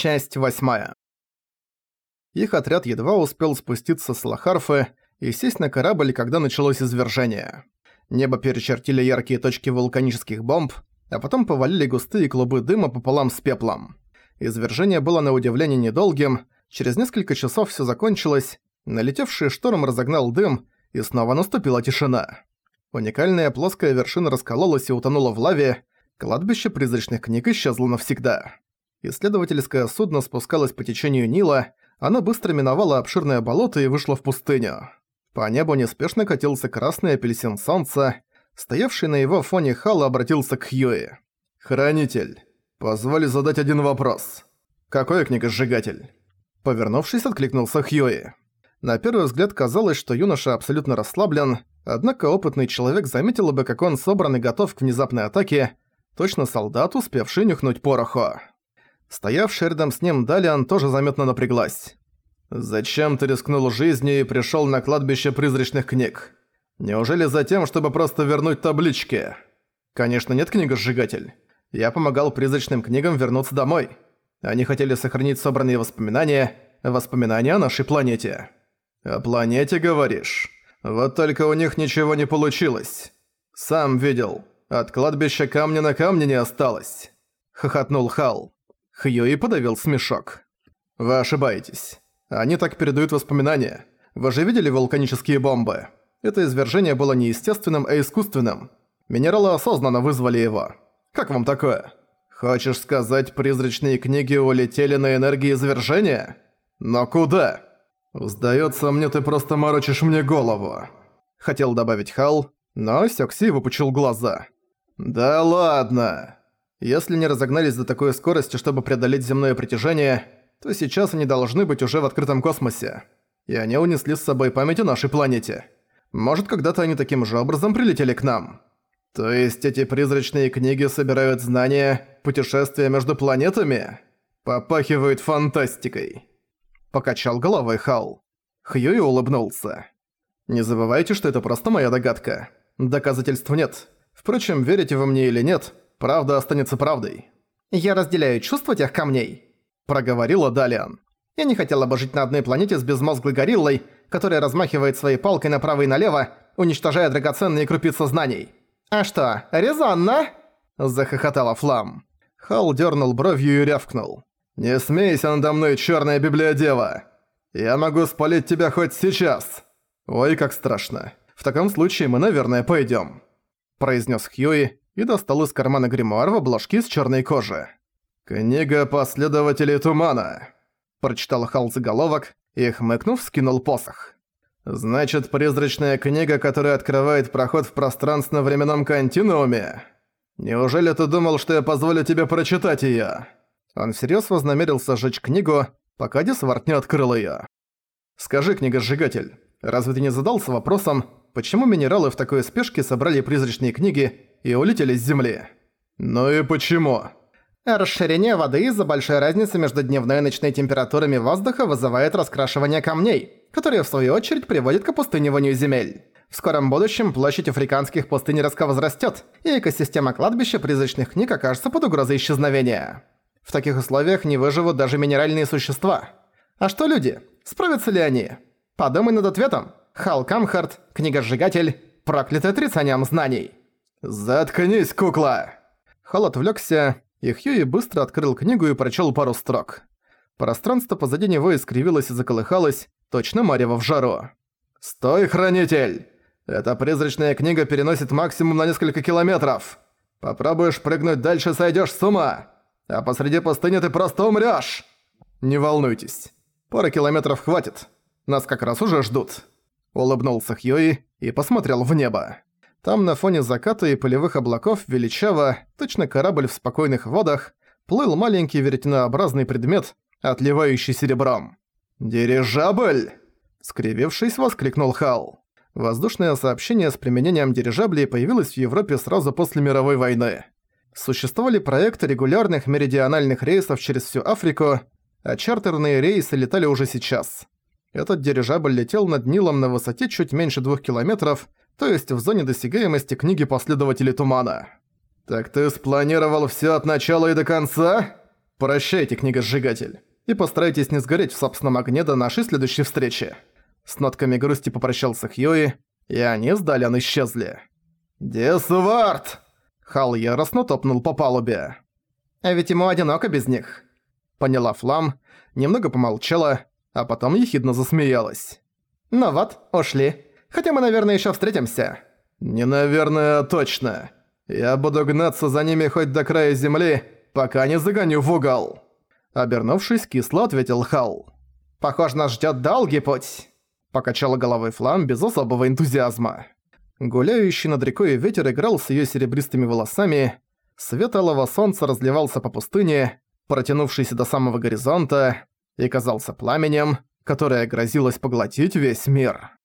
Часть восьмая. Их отряд едва успел спуститься с Лохарфы и сесть на корабль, когда началось извержение. Небо перечертили яркие точки вулканических бомб, а потом повалили густые клубы дыма пополам с пеплом. Извержение было на удивление недолгим, через несколько часов всё закончилось, налетевший шторм разогнал дым, и снова наступила тишина. Уникальная плоская вершина раскололась и утонула в лаве, кладбище призрачных книг исчезло навсегда. Исследовательское судно спускалось по течению Нила, оно быстро миновало обширное болото и вышло в пустыню. По небу неспешно катился красный апельсин солнца, стоявший на его фоне Хал обратился к Хьюи. «Хранитель, позволь задать один вопрос. Какой книгосжигатель?» Повернувшись, откликнулся Хьюи. На первый взгляд казалось, что юноша абсолютно расслаблен, однако опытный человек заметил бы, как он собран и готов к внезапной атаке, точно солдат, успевший нюхнуть пороху. Стоявший рядом с ним Далиан тоже заметно напряглась. «Зачем ты рискнул жизнью и пришёл на кладбище призрачных книг? Неужели за тем, чтобы просто вернуть таблички?» «Конечно нет, книгосжигатель. Я помогал призрачным книгам вернуться домой. Они хотели сохранить собранные воспоминания, воспоминания о нашей планете». «О планете, говоришь? Вот только у них ничего не получилось. Сам видел, от кладбища камня на камне не осталось», — хохотнул Хал. Хьюи подавил смешок. «Вы ошибаетесь. Они так передают воспоминания. Вы же видели вулканические бомбы? Это извержение было не естественным, а искусственным. Минералы осознанно вызвали его. Как вам такое? Хочешь сказать, призрачные книги улетели на энергии извержения? Но куда? Сдается мне, ты просто морочишь мне голову. Хотел добавить Хал, но Сёкси выпучил глаза. Да ладно. Если не разогнались до такой скорости, чтобы преодолеть земное притяжение, то сейчас они должны быть уже в открытом космосе. И они унесли с собой память о нашей планете. Может, когда-то они таким же образом прилетели к нам. То есть эти призрачные книги собирают знания, путешествия между планетами? Попахивают фантастикой. Покачал головой Хал. Хьюи улыбнулся. Не забывайте, что это просто моя догадка. Доказательств нет. Впрочем, верите вы мне или нет – правда останется правдой. «Я разделяю чувства тех камней», – проговорила Далиан. «Я не хотела бы жить на одной планете с безмозглой гориллой, которая размахивает своей палкой направо и налево, уничтожая драгоценные крупицы знаний». «А что, резонно?» – захохотала Флам. Хал дернул бровью и рявкнул. «Не смейся надо мной, черная библиодева! Я могу спалить тебя хоть сейчас!» «Ой, как страшно. В таком случае мы, наверное, пойдем, произнес Хьюи и достал из кармана гримуар в обложке из черной кожи. «Книга последователей тумана», – прочитал Хал заголовок и, хмыкнув, скинул посох. «Значит, призрачная книга, которая открывает проход в пространственно-временном континууме? Неужели ты думал, что я позволю тебе прочитать её?» Он всерьёз вознамерился сжечь книгу, пока Дисвард не открыл её. «Скажи, книга-сжигатель, разве ты не задался вопросом, почему минералы в такой спешке собрали призрачные книги и улетели с Земли. Ну и почему? Расширение воды из-за большой разницы между дневной и ночной температурами воздуха вызывает раскрашивание камней, которые в свою очередь приводят к опустыниванию земель. В скором будущем площадь африканских пустынь резко возрастет, и экосистема кладбища призрачных книг окажется под угрозой исчезновения. В таких условиях не выживут даже минеральные существа. А что люди? Справятся ли они? Подумай над ответом. Хал Камхарт, книга-сжигатель, проклятый отрицанием знаний. «Заткнись, кукла!» Хал отвлёкся, и Хьюи быстро открыл книгу и прочёл пару строк. Пространство позади него искривилось и заколыхалось, точно марево в жару. «Стой, хранитель! Эта призрачная книга переносит максимум на несколько километров. Попробуешь прыгнуть дальше, сойдёшь с ума. А посреди пустыни ты просто умрёшь!» «Не волнуйтесь. Пара километров хватит. Нас как раз уже ждут». Улыбнулся Хьюи и посмотрел в небо. Там на фоне заката и полевых облаков величаво, точно корабль в спокойных водах, плыл маленький веретенообразный предмет, отливающий серебром. «Дирижабль!» Скривившись, воскликнул Хал. Воздушное сообщение с применением дирижаблей появилось в Европе сразу после мировой войны. Существовали проекты регулярных меридиональных рейсов через всю Африку, а чартерные рейсы летали уже сейчас. Этот дирижабль летел над Нилом на высоте чуть меньше двух километров, то есть в зоне досягаемости книги последователей Тумана. «Так ты спланировал всё от начала и до конца?» «Прощайте, книгосжигатель, и постарайтесь не сгореть в собственном огне до нашей следующей встречи». С нотками грусти попрощался Хьюи, и они с Далян исчезли. «Десвард!» Хал яростно топнул по палубе. «А ведь ему одиноко без них», — поняла Флам, немного помолчала, а потом ехидно засмеялась. «Ну вот, ушли. Хотя мы, наверное, ещё встретимся». «Не наверное, точно. Я буду гнаться за ними хоть до края земли, пока не загоню в угол». Обернувшись, кисло ответил Хал. «Похоже, нас ждёт долгий путь», — покачала головой Флам без особого энтузиазма. Гуляющий над рекой ветер играл с её серебристыми волосами, свет алого солнца разливался по пустыне, протянувшейся до самого горизонта, и казался пламенем, которое грозилось поглотить весь мир.